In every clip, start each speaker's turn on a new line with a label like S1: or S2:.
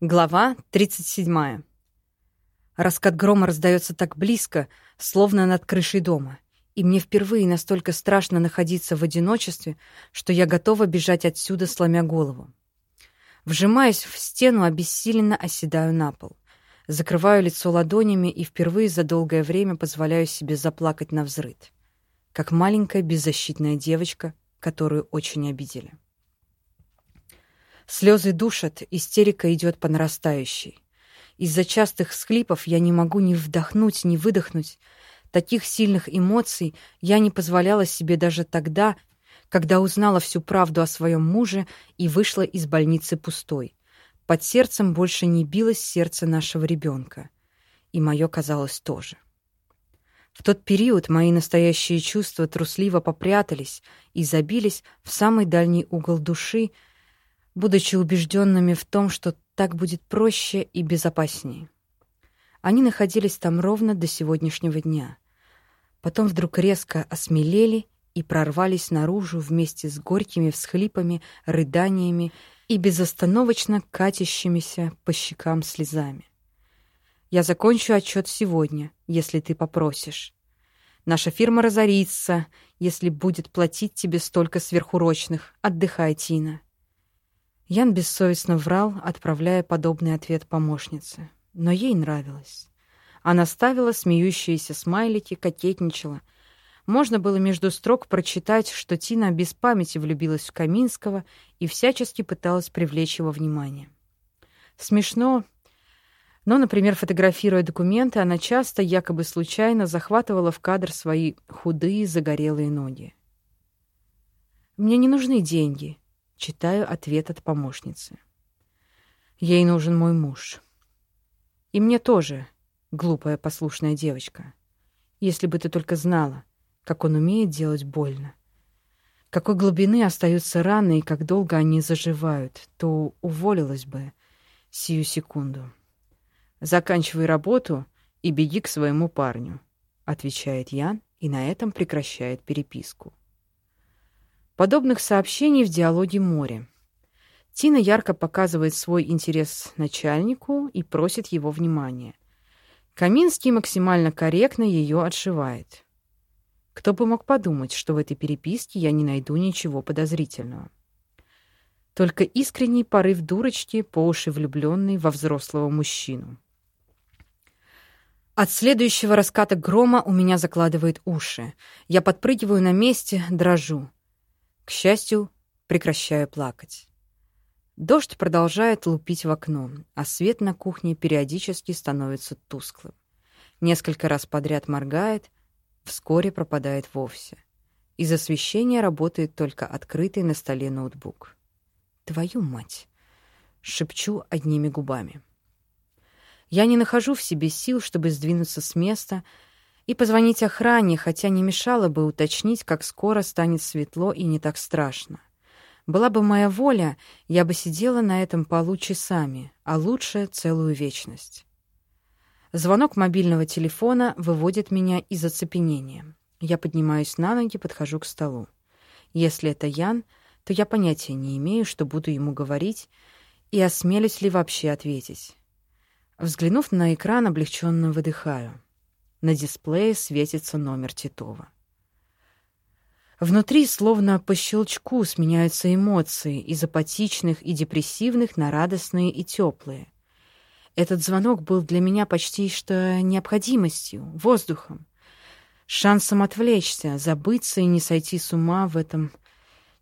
S1: Глава 37. Раскат грома раздается так близко, словно над крышей дома, и мне впервые настолько страшно находиться в одиночестве, что я готова бежать отсюда, сломя голову. Вжимаясь в стену, обессиленно оседаю на пол. Закрываю лицо ладонями и впервые за долгое время позволяю себе заплакать на взрыд, как маленькая беззащитная девочка, которую очень обидели. Слезы душат, истерика идет по нарастающей. Из-за частых всхлипов я не могу ни вдохнуть, ни выдохнуть. Таких сильных эмоций я не позволяла себе даже тогда, когда узнала всю правду о своем муже и вышла из больницы пустой. Под сердцем больше не билось сердце нашего ребенка. И мое казалось тоже. В тот период мои настоящие чувства трусливо попрятались и забились в самый дальний угол души, будучи убежденными в том, что так будет проще и безопаснее. Они находились там ровно до сегодняшнего дня. Потом вдруг резко осмелели и прорвались наружу вместе с горькими всхлипами, рыданиями и безостановочно катящимися по щекам слезами. Я закончу отчет сегодня, если ты попросишь. Наша фирма разорится, если будет платить тебе столько сверхурочных. Отдыхай, Тина. Ян бессовестно врал, отправляя подобный ответ помощнице. Но ей нравилось. Она ставила смеющиеся смайлики, кокетничала. Можно было между строк прочитать, что Тина без памяти влюбилась в Каминского и всячески пыталась привлечь его внимание. Смешно, но, например, фотографируя документы, она часто, якобы случайно, захватывала в кадр свои худые, загорелые ноги. «Мне не нужны деньги», Читаю ответ от помощницы. Ей нужен мой муж. И мне тоже, глупая послушная девочка. Если бы ты только знала, как он умеет делать больно. Какой глубины остаются раны и как долго они заживают, то уволилась бы сию секунду. Заканчивай работу и беги к своему парню, отвечает Ян и на этом прекращает переписку. Подобных сообщений в диалоге море. Тина ярко показывает свой интерес начальнику и просит его внимания. Каминский максимально корректно ее отшивает. Кто бы мог подумать, что в этой переписке я не найду ничего подозрительного. Только искренний порыв дурочки, по уши влюбленной во взрослого мужчину. От следующего раската грома у меня закладывает уши. Я подпрыгиваю на месте, дрожу. К счастью, прекращаю плакать. Дождь продолжает лупить в окно, а свет на кухне периодически становится тусклым. Несколько раз подряд моргает, вскоре пропадает вовсе. Из освещения работает только открытый на столе ноутбук. «Твою мать!» — шепчу одними губами. Я не нахожу в себе сил, чтобы сдвинуться с места — и позвонить охране, хотя не мешало бы уточнить, как скоро станет светло и не так страшно. Была бы моя воля, я бы сидела на этом полу часами, а лучше целую вечность. Звонок мобильного телефона выводит меня из оцепенения. Я поднимаюсь на ноги, подхожу к столу. Если это Ян, то я понятия не имею, что буду ему говорить, и осмелюсь ли вообще ответить. Взглянув на экран, облегченно выдыхаю. На дисплее светится номер Титова. Внутри словно по щелчку сменяются эмоции из апатичных и депрессивных на радостные и теплые. Этот звонок был для меня почти что необходимостью, воздухом, шансом отвлечься, забыться и не сойти с ума в этом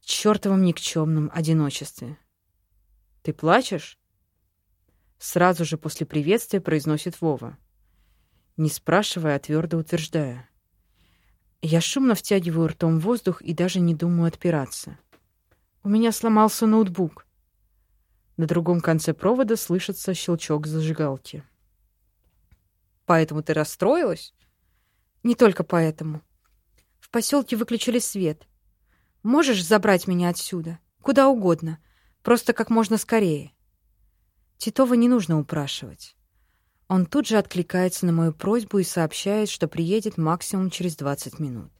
S1: чертовом никчемном одиночестве. «Ты плачешь?» Сразу же после приветствия произносит Вова не спрашивая, а твердо утверждая. Я шумно втягиваю ртом воздух и даже не думаю отпираться. У меня сломался ноутбук. На другом конце провода слышится щелчок зажигалки. Поэтому ты расстроилась? Не только поэтому. В поселке выключили свет. Можешь забрать меня отсюда? Куда угодно. Просто как можно скорее. Титова не нужно упрашивать. Он тут же откликается на мою просьбу и сообщает, что приедет максимум через 20 минут.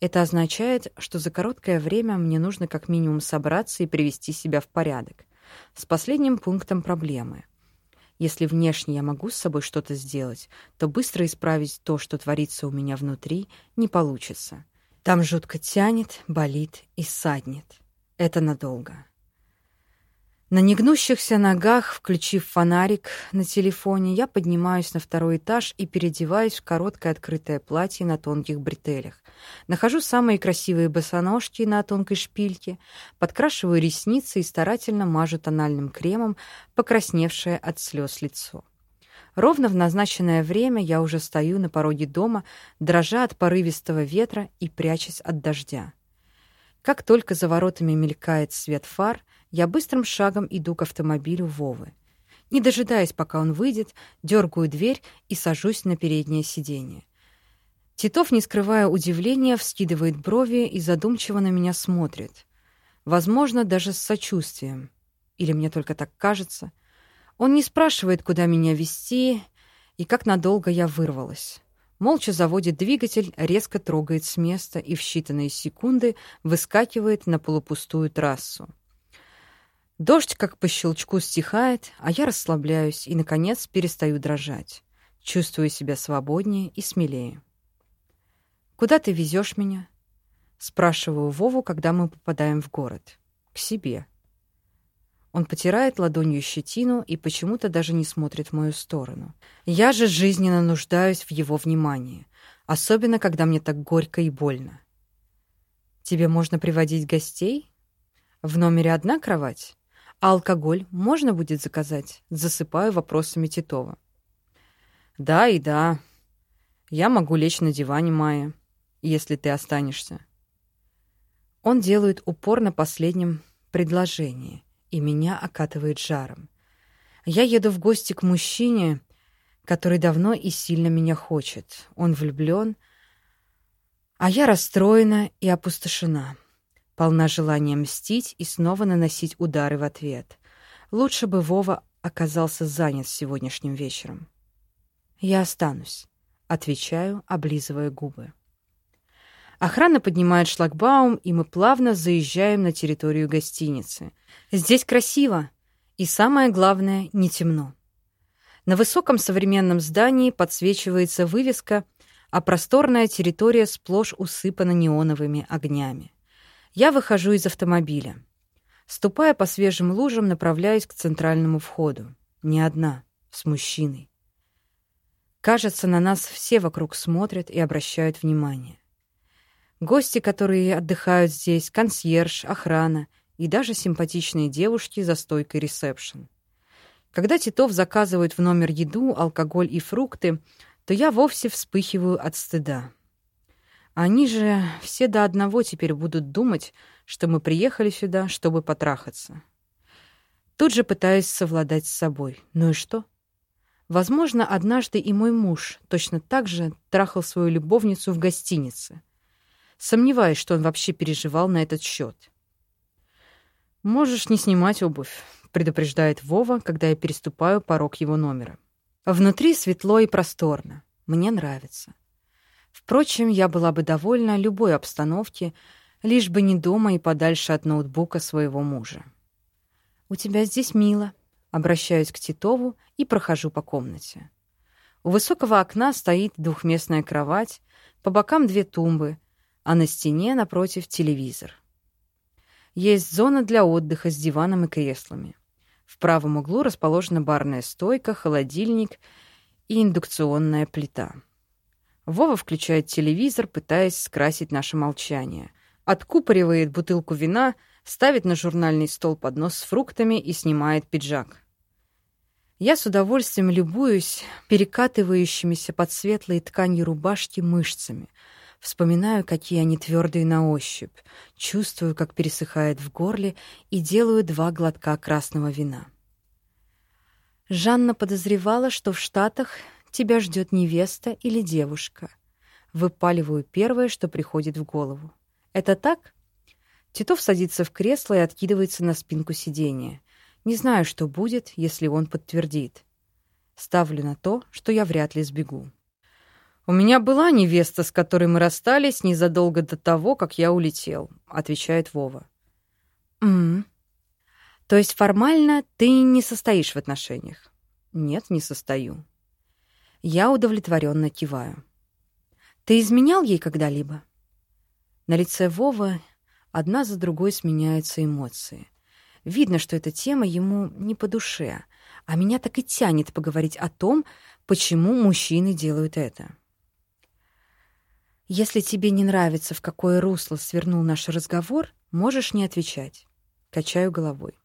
S1: Это означает, что за короткое время мне нужно как минимум собраться и привести себя в порядок. С последним пунктом проблемы. Если внешне я могу с собой что-то сделать, то быстро исправить то, что творится у меня внутри, не получится. Там жутко тянет, болит и саднет. Это надолго. На негнущихся ногах, включив фонарик на телефоне, я поднимаюсь на второй этаж и переодеваюсь в короткое открытое платье на тонких бретелях. Нахожу самые красивые босоножки на тонкой шпильке, подкрашиваю ресницы и старательно мажу тональным кремом покрасневшее от слез лицо. Ровно в назначенное время я уже стою на пороге дома, дрожа от порывистого ветра и прячась от дождя. Как только за воротами мелькает свет фар, я быстрым шагом иду к автомобилю Вовы. Не дожидаясь, пока он выйдет, дергаю дверь и сажусь на переднее сиденье. Титов, не скрывая удивления, вскидывает брови и задумчиво на меня смотрит. Возможно, даже с сочувствием. Или мне только так кажется. Он не спрашивает, куда меня везти и как надолго я вырвалась. Молча заводит двигатель, резко трогает с места и в считанные секунды выскакивает на полупустую трассу. Дождь, как по щелчку, стихает, а я расслабляюсь и, наконец, перестаю дрожать. Чувствую себя свободнее и смелее. «Куда ты везешь меня?» Спрашиваю Вову, когда мы попадаем в город. «К себе». Он потирает ладонью щетину и почему-то даже не смотрит в мою сторону. Я же жизненно нуждаюсь в его внимании, особенно когда мне так горько и больно. «Тебе можно приводить гостей? В номере одна кровать?» А алкоголь можно будет заказать? Засыпаю вопросами Титова. Да и да. Я могу лечь на диване, Майя, если ты останешься. Он делает упор на последнем предложении, и меня окатывает жаром. Я еду в гости к мужчине, который давно и сильно меня хочет. Он влюблен, а я расстроена и опустошена полна желания мстить и снова наносить удары в ответ. Лучше бы Вова оказался занят сегодняшним вечером. «Я останусь», — отвечаю, облизывая губы. Охрана поднимает шлагбаум, и мы плавно заезжаем на территорию гостиницы. Здесь красиво, и самое главное, не темно. На высоком современном здании подсвечивается вывеска, а просторная территория сплошь усыпана неоновыми огнями. Я выхожу из автомобиля. Ступая по свежим лужам, направляюсь к центральному входу. Не одна, с мужчиной. Кажется, на нас все вокруг смотрят и обращают внимание. Гости, которые отдыхают здесь, консьерж, охрана и даже симпатичные девушки за стойкой ресепшн. Когда Титов заказывает в номер еду, алкоголь и фрукты, то я вовсе вспыхиваю от стыда. Они же все до одного теперь будут думать, что мы приехали сюда, чтобы потрахаться. Тут же пытаюсь совладать с собой. Ну и что? Возможно, однажды и мой муж точно так же трахал свою любовницу в гостинице. Сомневаюсь, что он вообще переживал на этот счет. «Можешь не снимать обувь», — предупреждает Вова, когда я переступаю порог его номера. Внутри светло и просторно. Мне нравится. Впрочем, я была бы довольна любой обстановке, лишь бы не дома и подальше от ноутбука своего мужа. «У тебя здесь мило», — обращаюсь к Титову и прохожу по комнате. У высокого окна стоит двухместная кровать, по бокам две тумбы, а на стене напротив телевизор. Есть зона для отдыха с диваном и креслами. В правом углу расположена барная стойка, холодильник и индукционная плита. Вова включает телевизор, пытаясь скрасить наше молчание. Откупоривает бутылку вина, ставит на журнальный стол поднос с фруктами и снимает пиджак. Я с удовольствием любуюсь перекатывающимися под светлой тканью рубашки мышцами. Вспоминаю, какие они твердые на ощупь. Чувствую, как пересыхает в горле, и делаю два глотка красного вина. Жанна подозревала, что в Штатах тебя ждет невеста или девушка. Выпаливаю первое, что приходит в голову. Это так? Титов садится в кресло и откидывается на спинку сиденья. Не знаю, что будет, если он подтвердит. Ставлю на то, что я вряд ли сбегу. «У меня была невеста, с которой мы расстались незадолго до того, как я улетел», — отвечает Вова. «М -м. То есть формально ты не состоишь в отношениях?» Нет, не состою. Я удовлетворенно киваю. Ты изменял ей когда-либо? На лице Вовы одна за другой сменяются эмоции. Видно, что эта тема ему не по душе, а меня так и тянет поговорить о том, почему мужчины делают это. Если тебе не нравится, в какое русло свернул наш разговор, можешь не отвечать. Качаю головой.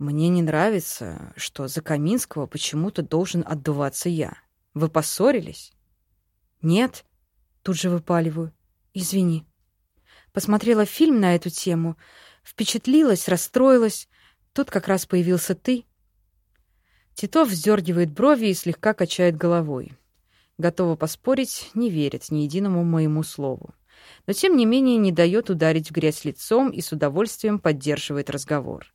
S1: Мне не нравится, что за Каминского почему-то должен отдуваться я. Вы поссорились? Нет, тут же выпаливаю. Извини. Посмотрела фильм на эту тему, впечатлилась, расстроилась. Тут как раз появился ты. Титов вздергивает брови и слегка качает головой. Готова поспорить, не верит ни единому моему слову. Но тем не менее не дает ударить в грязь лицом и с удовольствием поддерживает разговор.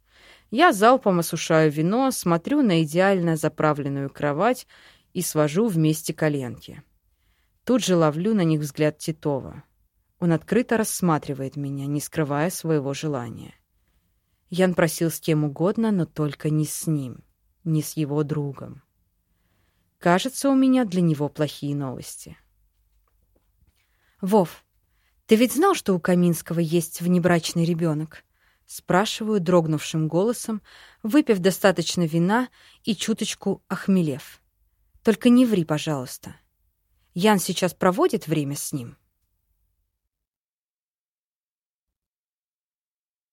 S1: Я залпом осушаю вино, смотрю на идеально заправленную кровать и свожу вместе коленки. Тут же ловлю на них взгляд Титова. Он открыто рассматривает меня, не скрывая своего желания. Ян просил с кем угодно, но только не с ним, не с его другом. Кажется, у меня для него плохие новости. «Вов, ты ведь знал, что у Каминского есть внебрачный ребенок?» Спрашиваю дрогнувшим голосом, выпив достаточно вина и чуточку охмелев. «Только не ври, пожалуйста. Ян сейчас проводит время с ним?»